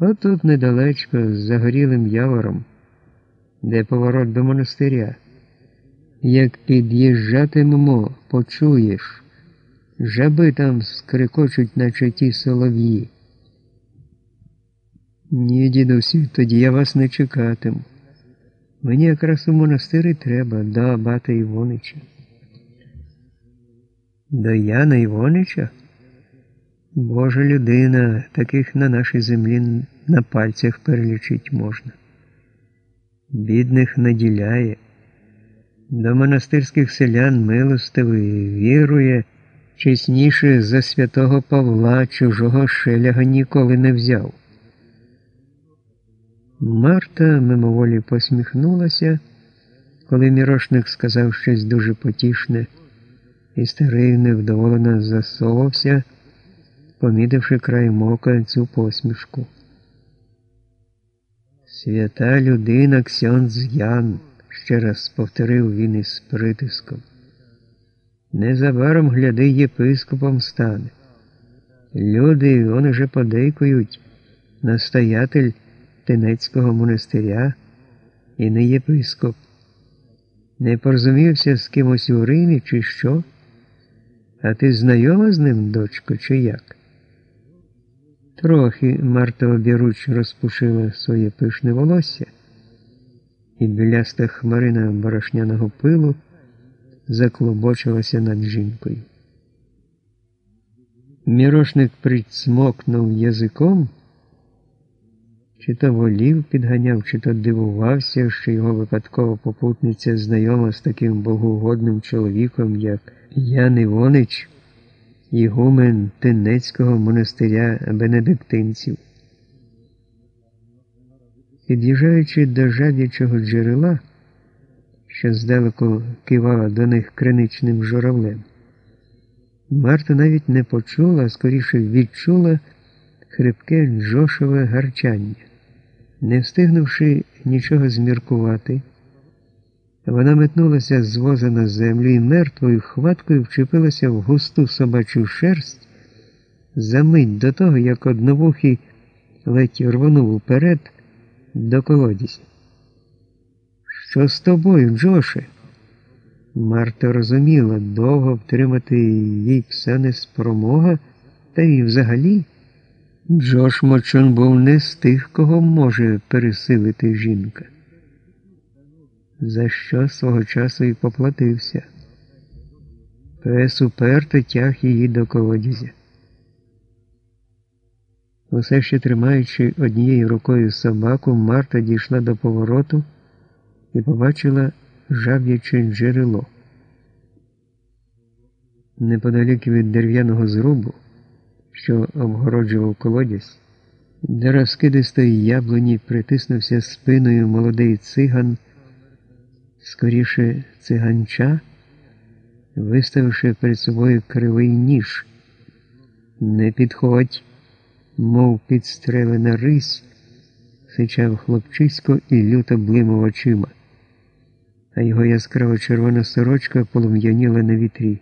Отут недалечко, з загорілим явором, де поворот до монастиря. Як під'їжджатимемо, почуєш, жаби там скрикочуть, наче ті солов'ї. Ні, дідусю, тоді я вас не чекатиму. Мені якраз у монастири треба до абата Івонича. До Яна Івонича? Божа людина, таких на нашій землі на пальцях перелічить можна. Бідних наділяє, до монастирських селян милостивий, вірує, чесніше за святого Павла чужого шеляга ніколи не взяв. Марта мимоволі посміхнулася, коли мірошник сказав щось дуже потішне, і старий невдоволено засовався, помітивши край мока цю посмішку. Свята людина Ксьонз Ян, ще раз повторив він із притиском. Незабаром гляди єпископом стане. Люди, вони вже подейкують, настоятель Тенецького монастиря і не єпископ. Не порозумівся з кимось у Римі, чи що? А ти знайома з ним, дочко, чи як? Трохи Марта обіруч розпушила своє пишне волосся, і біляста хмарина борошняного пилу заклобочилася над жінкою. Мірошник прицмокнув язиком, чи то волів підганяв, чи то дивувався, що його випадкова попутниця знайома з таким богоугодним чоловіком, як Ян Івонич, ігумен Тенецького монастиря бенедиктинців. Під'їжджаючи до жадячого джерела, що здалеку кивала до них криничним журавлем, Марта навіть не почула, а скоріше відчула хрипке Джошове гарчання. Не встигнувши нічого зміркувати, вона метнулася з воза на землю і мертвою хваткою вчепилася в густу собачу шерсть за мить до того, як одновухий ледь рвонув уперед до колодязі. Що з тобою, Джоше? Марта розуміла, довго втримати їй пса не спромога, та й взагалі. Джош Мочон був не з тих, кого може пересилити жінка, за що свого часу і поплатився. Пес уперто тяг її до колодязя. Усе ще тримаючи однією рукою собаку, Марта дійшла до повороту і побачила жаб'яче джерело. Неподалік від дерев'яного зрубу що обгороджував колодязь, до розкидистої яблуні притиснувся спиною молодий циган, скоріше циганча, виставивши перед собою кривий ніж. Не підходь, мов підстрелена рись, сичав хлопчисько і люто блимав очима, а його яскраво червона сорочка полум'яніла на вітрі.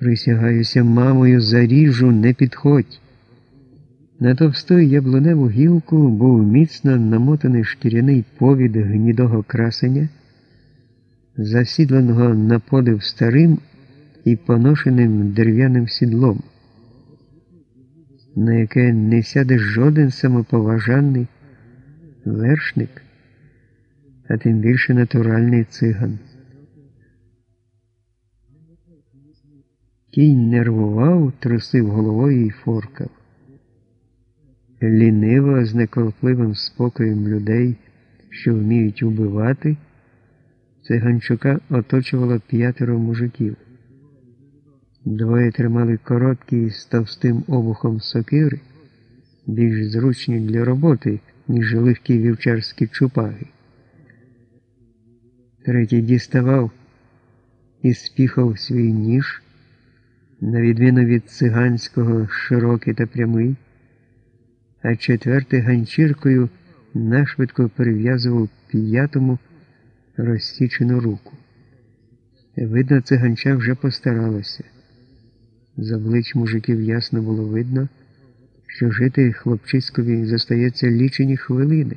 Присягаюся, мамою, заріжу, не підходь. На товсту яблуневу гілку був міцно намотаний шкіряний повід гнідого красення, засідленого на подив старим і поношеним дерев'яним сідлом, на яке не сяде жоден самоповажаний вершник, а тим більше натуральний циган. Кінь нервував, трусив головою і форкав. Ліниво, з неколопливим спокоєм людей, що вміють убивати, циганчука оточувало п'ятеро мужиків. Двоє тримали короткі з товстим обухом сокири, більш зручні для роботи, ніж легкі вівчарські чупаги. Третій діставав і спіхав свій ніж на відміну від циганського широкий та прямий, а четвертий ганчіркою нашвидко перев'язував п'ятому розсічену руку. Видно, циганча вже постаралася. З облич мужиків ясно було видно, що жити хлопчиськові зостається лічені хвилини.